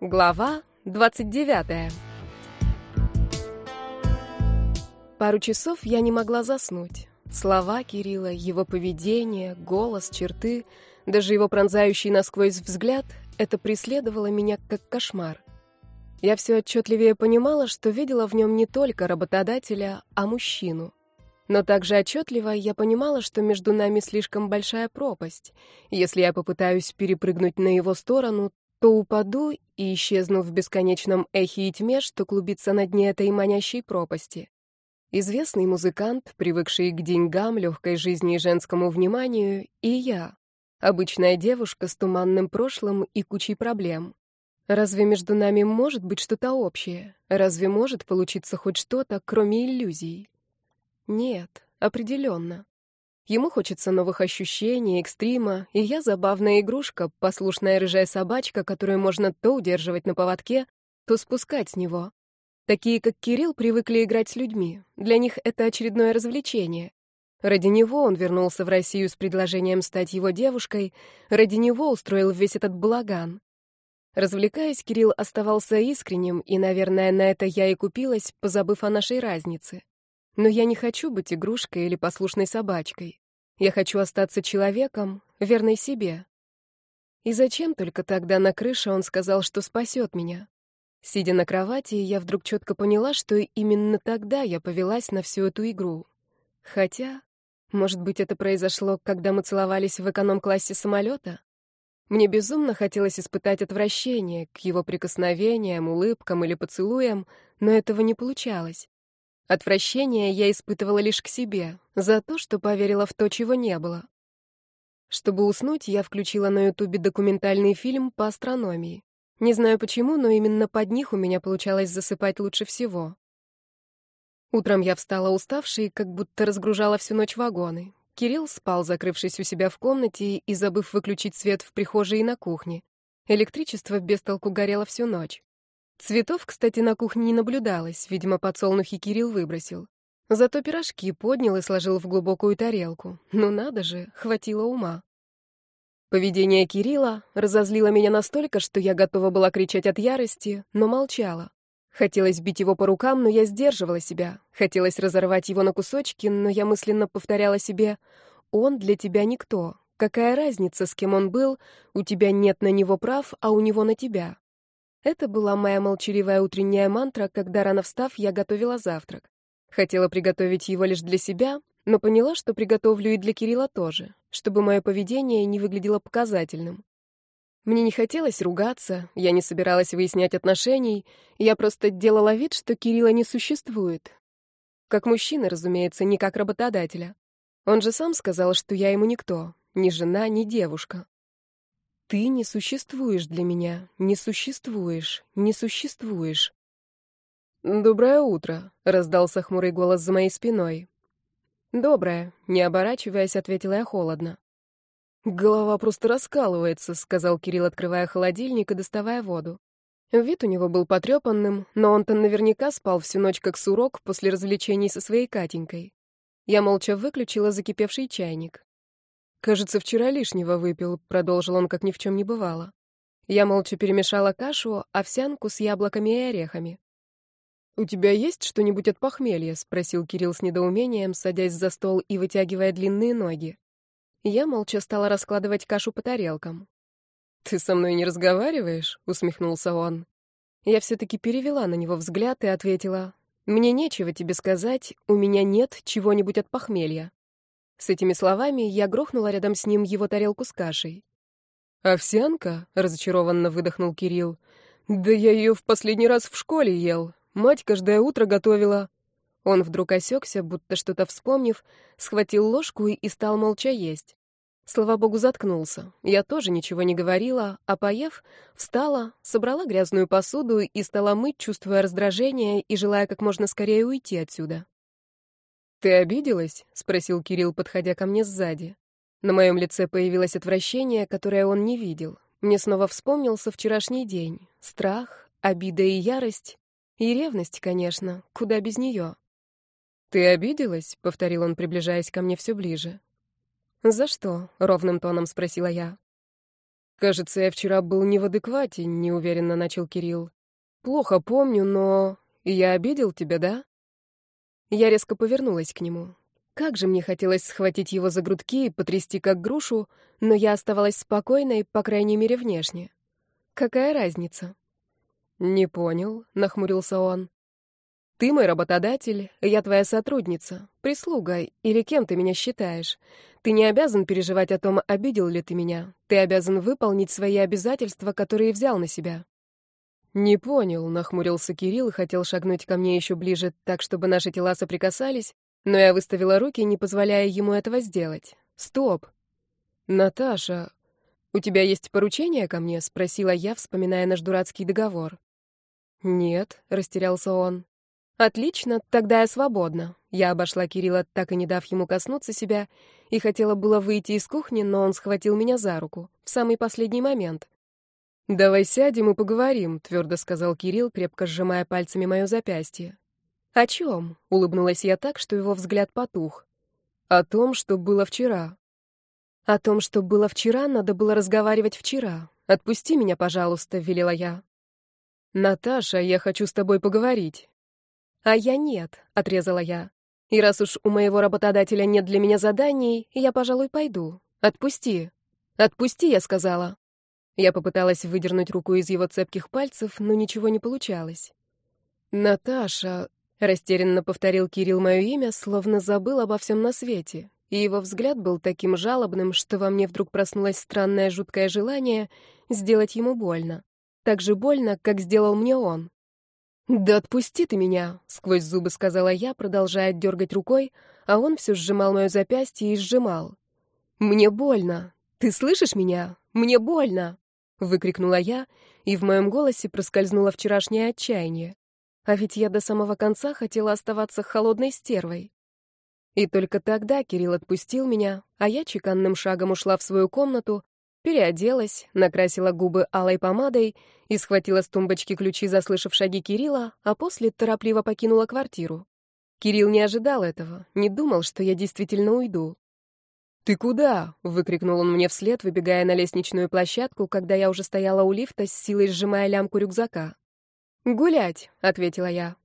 Глава 29. Пару часов я не могла заснуть. Слова Кирилла, его поведение, голос, черты, даже его пронзающий насквозь взгляд — это преследовало меня как кошмар. Я все отчетливее понимала, что видела в нем не только работодателя, а мужчину. Но также отчетливо я понимала, что между нами слишком большая пропасть. Если я попытаюсь перепрыгнуть на его сторону, то упаду и исчезну в бесконечном эхе и тьме, что клубится на дне этой манящей пропасти. Известный музыкант, привыкший к деньгам, легкой жизни и женскому вниманию, и я, обычная девушка с туманным прошлым и кучей проблем. Разве между нами может быть что-то общее? Разве может получиться хоть что-то, кроме иллюзий? Нет, определенно. Ему хочется новых ощущений, экстрима, и я забавная игрушка, послушная рыжая собачка, которую можно то удерживать на поводке, то спускать с него. Такие, как Кирилл, привыкли играть с людьми. Для них это очередное развлечение. Ради него он вернулся в Россию с предложением стать его девушкой, ради него устроил весь этот балаган. Развлекаясь, Кирилл оставался искренним, и, наверное, на это я и купилась, позабыв о нашей разнице. Но я не хочу быть игрушкой или послушной собачкой. Я хочу остаться человеком, верной себе. И зачем только тогда на крыше он сказал, что спасет меня? Сидя на кровати, я вдруг четко поняла, что именно тогда я повелась на всю эту игру. Хотя, может быть, это произошло, когда мы целовались в эконом-классе самолета? Мне безумно хотелось испытать отвращение к его прикосновениям, улыбкам или поцелуям, но этого не получалось. Отвращение я испытывала лишь к себе, за то, что поверила в то, чего не было. Чтобы уснуть, я включила на Ютубе документальный фильм по астрономии. Не знаю почему, но именно под них у меня получалось засыпать лучше всего. Утром я встала уставшей, как будто разгружала всю ночь вагоны. Кирилл спал, закрывшись у себя в комнате и забыв выключить свет в прихожей и на кухне. Электричество без толку горело всю ночь. Цветов, кстати, на кухне не наблюдалось, видимо, подсолнухи Кирилл выбросил. Зато пирожки поднял и сложил в глубокую тарелку. Ну надо же, хватило ума. Поведение Кирилла разозлило меня настолько, что я готова была кричать от ярости, но молчала. Хотелось бить его по рукам, но я сдерживала себя. Хотелось разорвать его на кусочки, но я мысленно повторяла себе «Он для тебя никто. Какая разница, с кем он был? У тебя нет на него прав, а у него на тебя». Это была моя молчаливая утренняя мантра, когда рано встав, я готовила завтрак. Хотела приготовить его лишь для себя, но поняла, что приготовлю и для Кирилла тоже, чтобы мое поведение не выглядело показательным. Мне не хотелось ругаться, я не собиралась выяснять отношений, я просто делала вид, что Кирилла не существует. Как мужчина, разумеется, не как работодателя. Он же сам сказал, что я ему никто, ни жена, ни девушка. Ты не существуешь для меня, не существуешь, не существуешь. Доброе утро, раздался хмурый голос за моей спиной. Доброе, не оборачиваясь, ответила я холодно. Голова просто раскалывается, сказал Кирилл, открывая холодильник и доставая воду. Вид у него был потрепанным, но он-то наверняка спал всю ночь как сурок после развлечений со своей Катенькой. Я молча выключила закипевший чайник. «Кажется, вчера лишнего выпил», — продолжил он, как ни в чем не бывало. Я молча перемешала кашу, овсянку с яблоками и орехами. «У тебя есть что-нибудь от похмелья?» — спросил Кирилл с недоумением, садясь за стол и вытягивая длинные ноги. Я молча стала раскладывать кашу по тарелкам. «Ты со мной не разговариваешь?» — усмехнулся он. Я все-таки перевела на него взгляд и ответила. «Мне нечего тебе сказать, у меня нет чего-нибудь от похмелья». С этими словами я грохнула рядом с ним его тарелку с кашей. «Овсянка?» — разочарованно выдохнул Кирилл. «Да я ее в последний раз в школе ел. Мать каждое утро готовила». Он вдруг осекся, будто что-то вспомнив, схватил ложку и стал молча есть. Слава богу, заткнулся. Я тоже ничего не говорила, а поев, встала, собрала грязную посуду и стала мыть, чувствуя раздражение и желая как можно скорее уйти отсюда. «Ты обиделась?» — спросил Кирилл, подходя ко мне сзади. На моем лице появилось отвращение, которое он не видел. Мне снова вспомнился вчерашний день. Страх, обида и ярость. И ревность, конечно, куда без нее. «Ты обиделась?» — повторил он, приближаясь ко мне все ближе. «За что?» — ровным тоном спросила я. Кажется, я вчера был не в адеквате, неуверенно начал Кирилл. Плохо помню, но я обидел тебя, да? Я резко повернулась к нему. Как же мне хотелось схватить его за грудки и потрясти как грушу, но я оставалась спокойной, по крайней мере, внешне. Какая разница? Не понял, нахмурился он. Ты мой работодатель, я твоя сотрудница, прислуга, или кем ты меня считаешь? Ты не обязан переживать о том, обидел ли ты меня. Ты обязан выполнить свои обязательства, которые взял на себя. Не понял, нахмурился Кирилл и хотел шагнуть ко мне еще ближе, так чтобы наши тела соприкасались, но я выставила руки, не позволяя ему этого сделать. Стоп. Наташа, у тебя есть поручение ко мне? спросила я, вспоминая наш дурацкий договор. Нет, растерялся он. Отлично, тогда я свободна. Я обошла Кирилла, так и не дав ему коснуться себя, и хотела было выйти из кухни, но он схватил меня за руку в самый последний момент. «Давай сядем и поговорим», — твердо сказал Кирилл, крепко сжимая пальцами мое запястье. «О чем?» — улыбнулась я так, что его взгляд потух. «О том, что было вчера». «О том, что было вчера, надо было разговаривать вчера. Отпусти меня, пожалуйста», — велела я. «Наташа, я хочу с тобой поговорить». «А я нет», — отрезала я. «И раз уж у моего работодателя нет для меня заданий, я, пожалуй, пойду. Отпусти». «Отпусти», — я сказала. Я попыталась выдернуть руку из его цепких пальцев, но ничего не получалось. «Наташа», — растерянно повторил Кирилл мое имя, словно забыл обо всем на свете, и его взгляд был таким жалобным, что во мне вдруг проснулось странное жуткое желание сделать ему больно. Так же больно, как сделал мне он. «Да отпусти ты меня!» — сквозь зубы сказала я, продолжая дергать рукой, а он все сжимал мое запястье и сжимал. «Мне больно! Ты слышишь меня? Мне больно!» — выкрикнула я, и в моем голосе проскользнуло вчерашнее отчаяние. А ведь я до самого конца хотела оставаться холодной стервой. И только тогда Кирилл отпустил меня, а я чеканным шагом ушла в свою комнату, переоделась, накрасила губы алой помадой и схватила с тумбочки ключи, заслышав шаги Кирилла, а после торопливо покинула квартиру. Кирилл не ожидал этого, не думал, что я действительно уйду. «Ты куда?» — выкрикнул он мне вслед, выбегая на лестничную площадку, когда я уже стояла у лифта, с силой сжимая лямку рюкзака. «Гулять», — ответила я.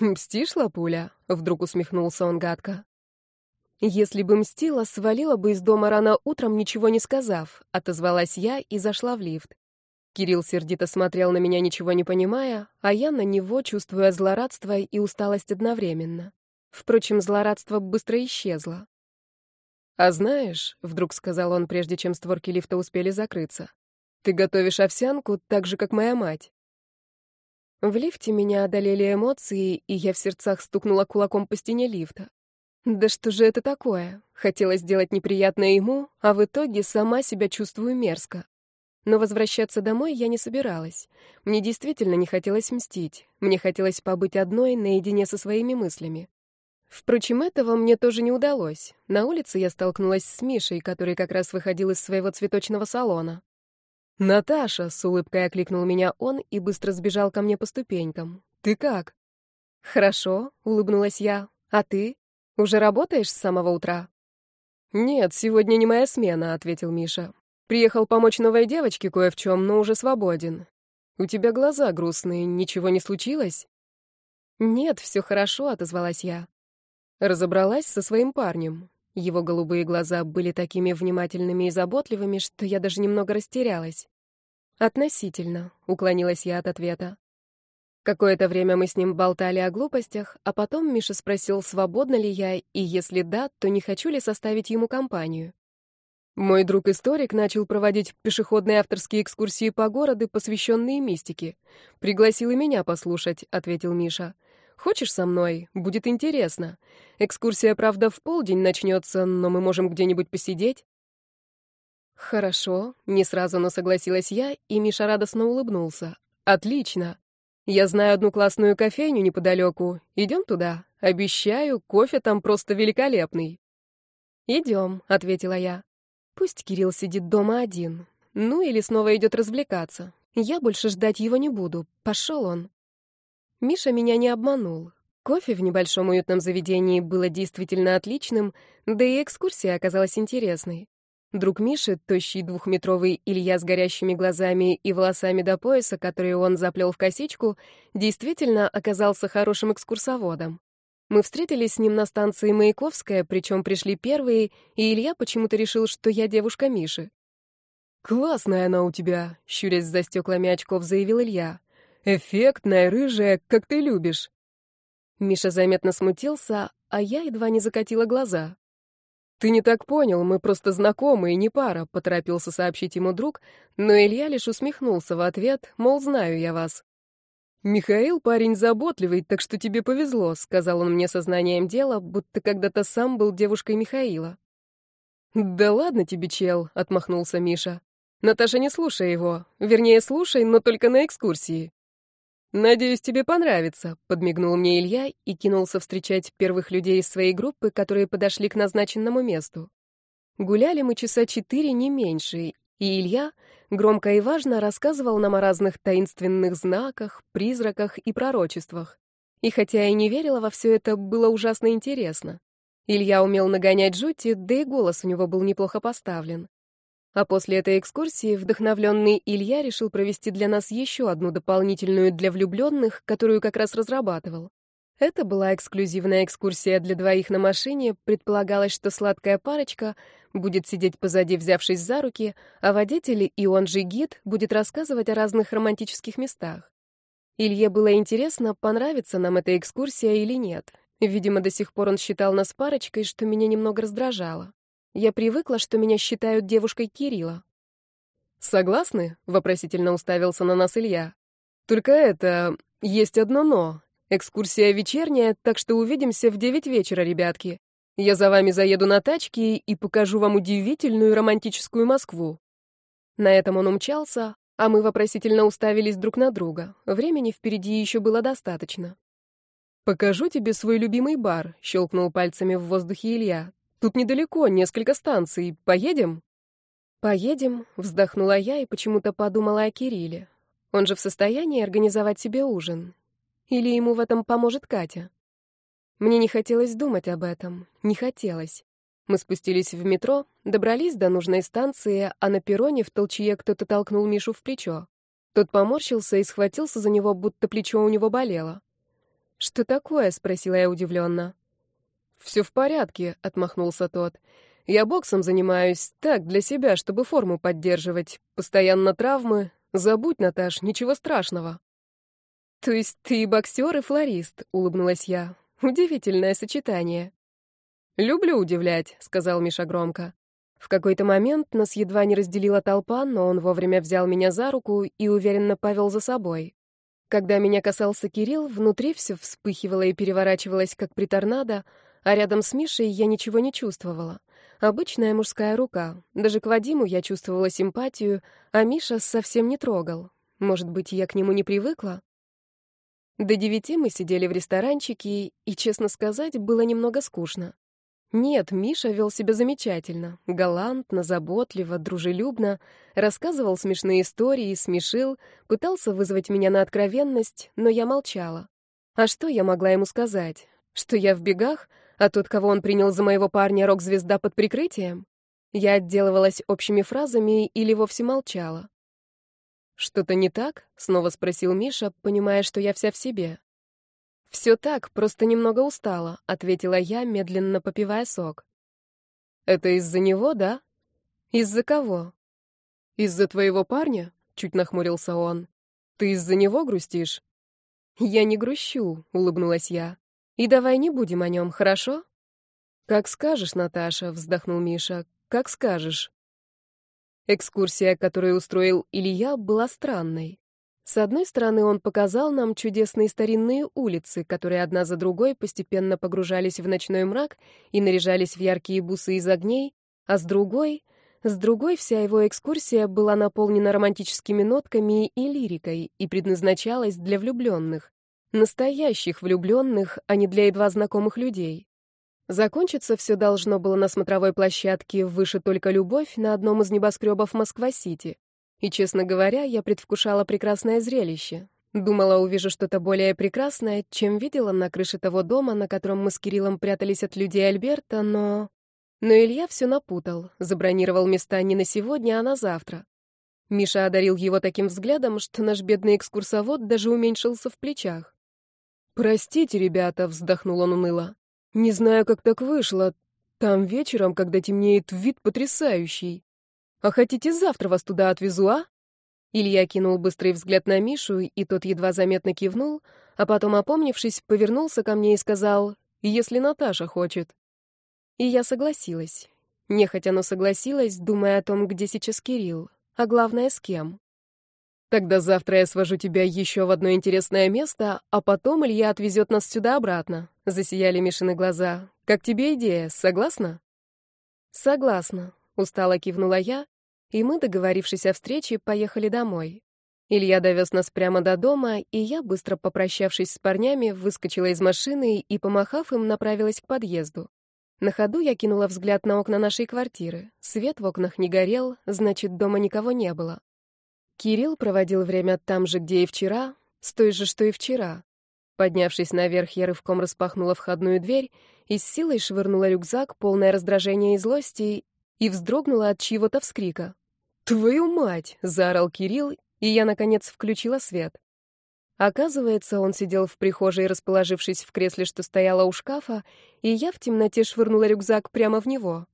«Мстишь, лапуля?» — вдруг усмехнулся он гадко. «Если бы мстила, свалила бы из дома рано утром, ничего не сказав», — отозвалась я и зашла в лифт. Кирилл сердито смотрел на меня, ничего не понимая, а я на него, чувствуя злорадство и усталость одновременно. Впрочем, злорадство быстро исчезло. «А знаешь», — вдруг сказал он, прежде чем створки лифта успели закрыться, «ты готовишь овсянку так же, как моя мать». В лифте меня одолели эмоции, и я в сердцах стукнула кулаком по стене лифта. Да что же это такое? Хотела сделать неприятное ему, а в итоге сама себя чувствую мерзко. Но возвращаться домой я не собиралась. Мне действительно не хотелось мстить. Мне хотелось побыть одной, наедине со своими мыслями. Впрочем, этого мне тоже не удалось. На улице я столкнулась с Мишей, который как раз выходил из своего цветочного салона. «Наташа!» — с улыбкой окликнул меня он и быстро сбежал ко мне по ступенькам. «Ты как?» «Хорошо», — улыбнулась я. «А ты? Уже работаешь с самого утра?» «Нет, сегодня не моя смена», — ответил Миша. «Приехал помочь новой девочке кое в чем, но уже свободен. У тебя глаза грустные, ничего не случилось?» «Нет, все хорошо», — отозвалась я. Разобралась со своим парнем. Его голубые глаза были такими внимательными и заботливыми, что я даже немного растерялась. «Относительно», — уклонилась я от ответа. Какое-то время мы с ним болтали о глупостях, а потом Миша спросил, свободна ли я, и если да, то не хочу ли составить ему компанию. Мой друг-историк начал проводить пешеходные авторские экскурсии по городу, посвященные мистике. «Пригласил и меня послушать», — ответил Миша. Хочешь со мной? Будет интересно. Экскурсия, правда, в полдень начнется, но мы можем где-нибудь посидеть». «Хорошо», — не сразу, но согласилась я, и Миша радостно улыбнулся. «Отлично. Я знаю одну классную кофейню неподалеку. Идем туда. Обещаю, кофе там просто великолепный». «Идем», — ответила я. «Пусть Кирилл сидит дома один. Ну или снова идет развлекаться. Я больше ждать его не буду. Пошел он». Миша меня не обманул. Кофе в небольшом уютном заведении было действительно отличным, да и экскурсия оказалась интересной. Друг Миши, тощий двухметровый Илья с горящими глазами и волосами до пояса, которые он заплел в косичку, действительно оказался хорошим экскурсоводом. Мы встретились с ним на станции Маяковская, причем пришли первые, и Илья почему-то решил, что я девушка Миши. «Классная она у тебя», — щурясь за стеклами очков, заявил Илья. «Эффектная, рыжая, как ты любишь». Миша заметно смутился, а я едва не закатила глаза. «Ты не так понял, мы просто знакомы и не пара», — поторопился сообщить ему друг, но Илья лишь усмехнулся в ответ, мол, знаю я вас. «Михаил парень заботливый, так что тебе повезло», — сказал он мне сознанием дела, будто когда-то сам был девушкой Михаила. «Да ладно тебе, чел», — отмахнулся Миша. «Наташа, не слушай его. Вернее, слушай, но только на экскурсии». «Надеюсь, тебе понравится», — подмигнул мне Илья и кинулся встречать первых людей из своей группы, которые подошли к назначенному месту. Гуляли мы часа четыре, не меньше, и Илья громко и важно рассказывал нам о разных таинственных знаках, призраках и пророчествах. И хотя я не верила во все это, было ужасно интересно. Илья умел нагонять жути, да и голос у него был неплохо поставлен. А после этой экскурсии вдохновленный Илья решил провести для нас еще одну дополнительную для влюбленных, которую как раз разрабатывал. Это была эксклюзивная экскурсия для двоих на машине. Предполагалось, что сладкая парочка будет сидеть позади, взявшись за руки, а водитель и он же гид будет рассказывать о разных романтических местах. Илье было интересно, понравится нам эта экскурсия или нет. Видимо, до сих пор он считал нас парочкой, что меня немного раздражало. Я привыкла, что меня считают девушкой Кирилла. «Согласны?» — вопросительно уставился на нас Илья. «Только это... есть одно «но». Экскурсия вечерняя, так что увидимся в девять вечера, ребятки. Я за вами заеду на тачке и покажу вам удивительную романтическую Москву». На этом он умчался, а мы вопросительно уставились друг на друга. Времени впереди еще было достаточно. «Покажу тебе свой любимый бар», — щелкнул пальцами в воздухе Илья. Тут недалеко, несколько станций. Поедем?» «Поедем», — вздохнула я и почему-то подумала о Кирилле. Он же в состоянии организовать себе ужин. Или ему в этом поможет Катя? Мне не хотелось думать об этом. Не хотелось. Мы спустились в метро, добрались до нужной станции, а на перроне в толчье кто-то толкнул Мишу в плечо. Тот поморщился и схватился за него, будто плечо у него болело. «Что такое?» — спросила я удивленно. «Все в порядке», — отмахнулся тот. «Я боксом занимаюсь так, для себя, чтобы форму поддерживать. Постоянно травмы. Забудь, Наташ, ничего страшного». «То есть ты и боксер, и флорист», — улыбнулась я. «Удивительное сочетание». «Люблю удивлять», — сказал Миша громко. В какой-то момент нас едва не разделила толпа, но он вовремя взял меня за руку и уверенно повел за собой. Когда меня касался Кирилл, внутри все вспыхивало и переворачивалось, как при торнадо, а рядом с Мишей я ничего не чувствовала. Обычная мужская рука. Даже к Вадиму я чувствовала симпатию, а Миша совсем не трогал. Может быть, я к нему не привыкла? До девяти мы сидели в ресторанчике, и, честно сказать, было немного скучно. Нет, Миша вел себя замечательно, галантно, заботливо, дружелюбно, рассказывал смешные истории, смешил, пытался вызвать меня на откровенность, но я молчала. А что я могла ему сказать? Что я в бегах, а тот, кого он принял за моего парня, рок-звезда под прикрытием? Я отделывалась общими фразами или вовсе молчала. «Что-то не так?» — снова спросил Миша, понимая, что я вся в себе. «Все так, просто немного устала», — ответила я, медленно попивая сок. «Это из-за него, да?» «Из-за кого?» «Из-за твоего парня?» — чуть нахмурился он. «Ты из-за него грустишь?» «Я не грущу», — улыбнулась я. И давай не будем о нем, хорошо? Как скажешь, Наташа, вздохнул Миша. Как скажешь. Экскурсия, которую устроил Илья, была странной. С одной стороны, он показал нам чудесные старинные улицы, которые одна за другой постепенно погружались в ночной мрак и наряжались в яркие бусы из огней, а с другой, с другой вся его экскурсия была наполнена романтическими нотками и лирикой и предназначалась для влюбленных. Настоящих влюбленных, а не для едва знакомых людей. Закончиться все должно было на смотровой площадке «Выше только любовь» на одном из небоскребов Москва-Сити. И, честно говоря, я предвкушала прекрасное зрелище. Думала, увижу что-то более прекрасное, чем видела на крыше того дома, на котором мы с Кириллом прятались от людей Альберта, но... Но Илья все напутал, забронировал места не на сегодня, а на завтра. Миша одарил его таким взглядом, что наш бедный экскурсовод даже уменьшился в плечах. «Простите, ребята», — вздохнул он уныло. «Не знаю, как так вышло. Там вечером, когда темнеет, вид потрясающий. А хотите, завтра вас туда отвезу, а?» Илья кинул быстрый взгляд на Мишу, и тот едва заметно кивнул, а потом, опомнившись, повернулся ко мне и сказал, «Если Наташа хочет». И я согласилась. Нехотя, но согласилась, думая о том, где сейчас Кирилл, а главное, с кем. Тогда завтра я свожу тебя еще в одно интересное место, а потом Илья отвезет нас сюда обратно. Засияли Мишины глаза. Как тебе идея, согласна? Согласна, устало кивнула я, и мы, договорившись о встрече, поехали домой. Илья довез нас прямо до дома, и я, быстро попрощавшись с парнями, выскочила из машины и, помахав им, направилась к подъезду. На ходу я кинула взгляд на окна нашей квартиры. Свет в окнах не горел, значит, дома никого не было. Кирилл проводил время там же, где и вчера, с той же, что и вчера. Поднявшись наверх, я рывком распахнула входную дверь и с силой швырнула рюкзак, полное раздражения и злости, и вздрогнула от чьего-то вскрика. «Твою мать!» — заорал Кирилл, и я, наконец, включила свет. Оказывается, он сидел в прихожей, расположившись в кресле, что стояло у шкафа, и я в темноте швырнула рюкзак прямо в него.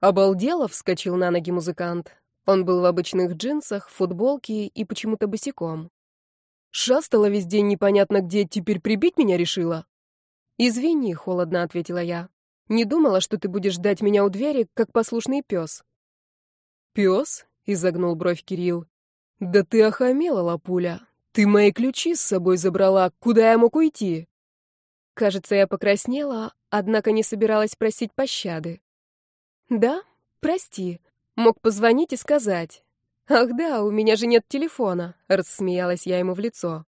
«Обалдело!» — вскочил на ноги музыкант. Он был в обычных джинсах, футболке и почему-то босиком. «Шастала весь день непонятно где, теперь прибить меня решила?» «Извини», — холодно ответила я. «Не думала, что ты будешь ждать меня у двери, как послушный пес». «Пес?» — изогнул бровь Кирилл. «Да ты охамела, лапуля. Ты мои ключи с собой забрала. Куда я мог уйти?» Кажется, я покраснела, однако не собиралась просить пощады. «Да, прости. Мог позвонить и сказать. Ах да, у меня же нет телефона», — рассмеялась я ему в лицо.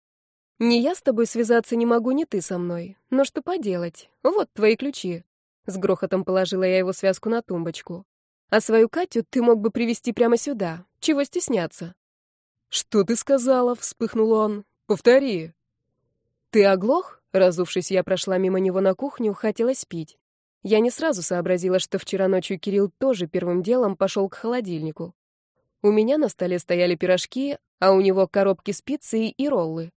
«Не я с тобой связаться не могу, не ты со мной. Но что поделать? Вот твои ключи». С грохотом положила я его связку на тумбочку. «А свою Катю ты мог бы привести прямо сюда. Чего стесняться?» «Что ты сказала?» — вспыхнул он. «Повтори». «Ты оглох?» Разувшись, я прошла мимо него на кухню, хотелось пить. Я не сразу сообразила, что вчера ночью Кирилл тоже первым делом пошел к холодильнику. У меня на столе стояли пирожки, а у него коробки с пиццей и роллы.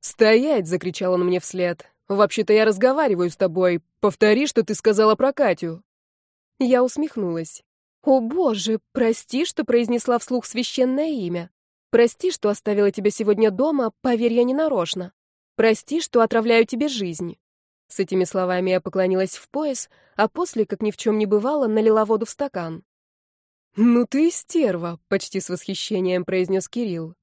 «Стоять!» — закричал он мне вслед. «Вообще-то я разговариваю с тобой. Повтори, что ты сказала про Катю». Я усмехнулась. «О, боже, прости, что произнесла вслух священное имя. Прости, что оставила тебя сегодня дома, поверь, я не нарочно. Прости, что отравляю тебе жизнь». С этими словами я поклонилась в пояс, а после, как ни в чем не бывало, налила воду в стакан. «Ну ты стерва», — почти с восхищением произнес Кирилл.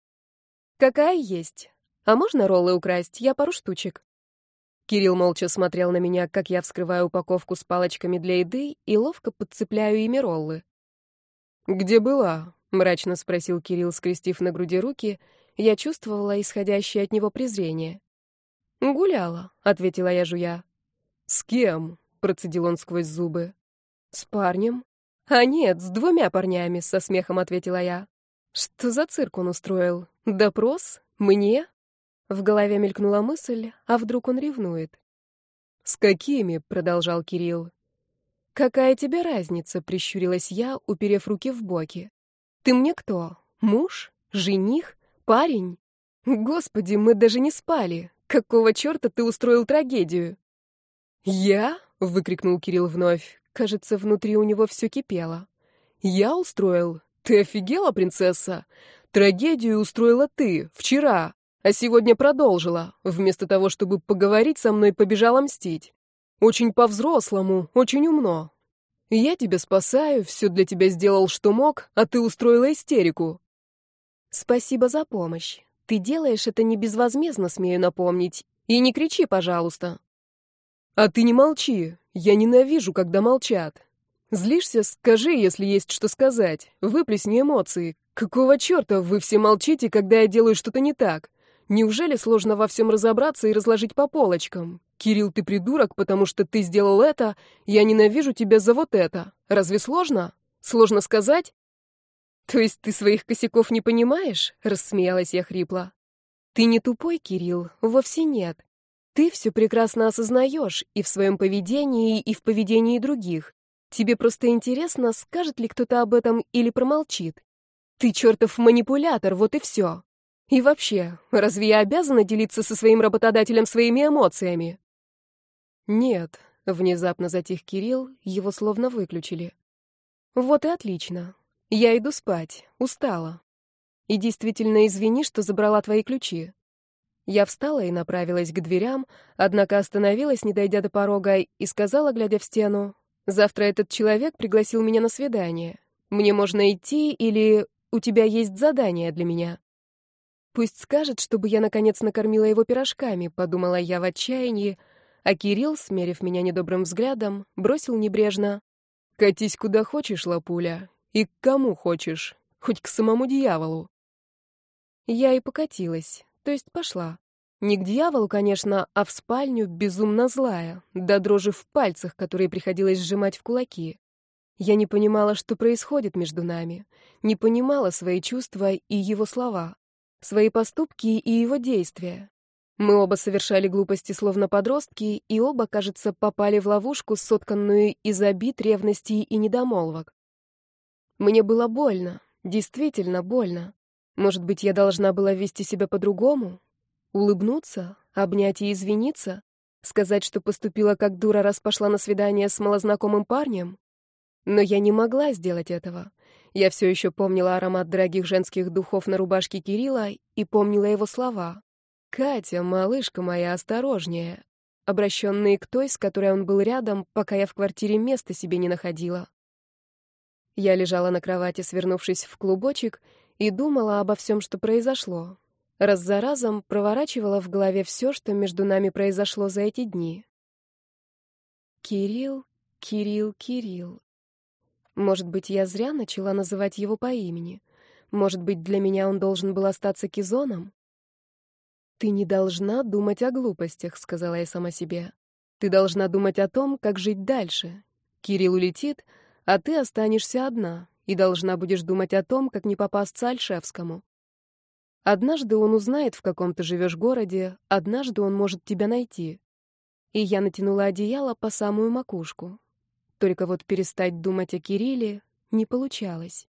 «Какая есть. А можно роллы украсть? Я пару штучек». Кирилл молча смотрел на меня, как я вскрываю упаковку с палочками для еды и ловко подцепляю ими роллы. «Где была?» — мрачно спросил Кирилл, скрестив на груди руки. Я чувствовала исходящее от него презрение. «Гуляла», — ответила я, жуя. «С кем?» — процедил он сквозь зубы. «С парнем». «А нет, с двумя парнями», — со смехом ответила я. «Что за цирк он устроил? Допрос? Мне?» В голове мелькнула мысль, а вдруг он ревнует. «С какими?» — продолжал Кирилл. «Какая тебе разница?» — прищурилась я, уперев руки в боки. Ты мне кто? Муж? Жених? Парень? Господи, мы даже не спали. Какого черта ты устроил трагедию? Я? выкрикнул Кирилл вновь. Кажется, внутри у него все кипело. Я устроил? Ты офигела, принцесса? Трагедию устроила ты вчера, а сегодня продолжила. Вместо того, чтобы поговорить со мной, побежала мстить. Очень по-взрослому, очень умно. Я тебя спасаю, все для тебя сделал, что мог, а ты устроила истерику. Спасибо за помощь. Ты делаешь это не безвозмездно, смею напомнить. И не кричи, пожалуйста. А ты не молчи. Я ненавижу, когда молчат. Злишься? Скажи, если есть что сказать. Выплесни эмоции. Какого черта вы все молчите, когда я делаю что-то не так? Неужели сложно во всем разобраться и разложить по полочкам? «Кирилл, ты придурок, потому что ты сделал это. Я ненавижу тебя за вот это. Разве сложно? Сложно сказать?» «То есть ты своих косяков не понимаешь?» — рассмеялась я хрипло. «Ты не тупой, Кирилл, вовсе нет. Ты все прекрасно осознаешь и в своем поведении, и в поведении других. Тебе просто интересно, скажет ли кто-то об этом или промолчит. Ты чертов манипулятор, вот и все. И вообще, разве я обязана делиться со своим работодателем своими эмоциями? Нет, внезапно затих Кирилл, его словно выключили. Вот и отлично. Я иду спать, устала. И действительно извини, что забрала твои ключи. Я встала и направилась к дверям, однако остановилась, не дойдя до порога, и сказала, глядя в стену, «Завтра этот человек пригласил меня на свидание. Мне можно идти или у тебя есть задание для меня?» «Пусть скажет, чтобы я, наконец, накормила его пирожками», — подумала я в отчаянии, а Кирилл, смерив меня недобрым взглядом, бросил небрежно. «Катись куда хочешь, лапуля, и к кому хочешь, хоть к самому дьяволу». Я и покатилась, то есть пошла. Не к дьяволу, конечно, а в спальню безумно злая, до дрожи в пальцах, которые приходилось сжимать в кулаки. Я не понимала, что происходит между нами, не понимала свои чувства и его слова, свои поступки и его действия. Мы оба совершали глупости, словно подростки, и оба, кажется, попали в ловушку, сотканную из обид, ревности и недомолвок. Мне было больно, действительно больно. Может быть, я должна была вести себя по-другому? Улыбнуться? Обнять и извиниться? Сказать, что поступила как дура, раз пошла на свидание с малознакомым парнем? Но я не могла сделать этого. Я все еще помнила аромат дорогих женских духов на рубашке Кирилла и помнила его слова. «Катя, малышка моя, осторожнее», обращенные к той, с которой он был рядом, пока я в квартире места себе не находила. Я лежала на кровати, свернувшись в клубочек, и думала обо всем, что произошло. Раз за разом проворачивала в голове все, что между нами произошло за эти дни. Кирилл, Кирилл, Кирилл. Может быть, я зря начала называть его по имени. Может быть, для меня он должен был остаться Кизоном? «Ты не должна думать о глупостях», — сказала я сама себе. «Ты должна думать о том, как жить дальше. Кирилл улетит, а ты останешься одна и должна будешь думать о том, как не попасться Альшевскому. Однажды он узнает, в каком ты живешь городе, однажды он может тебя найти. И я натянула одеяло по самую макушку. Только вот перестать думать о Кирилле не получалось.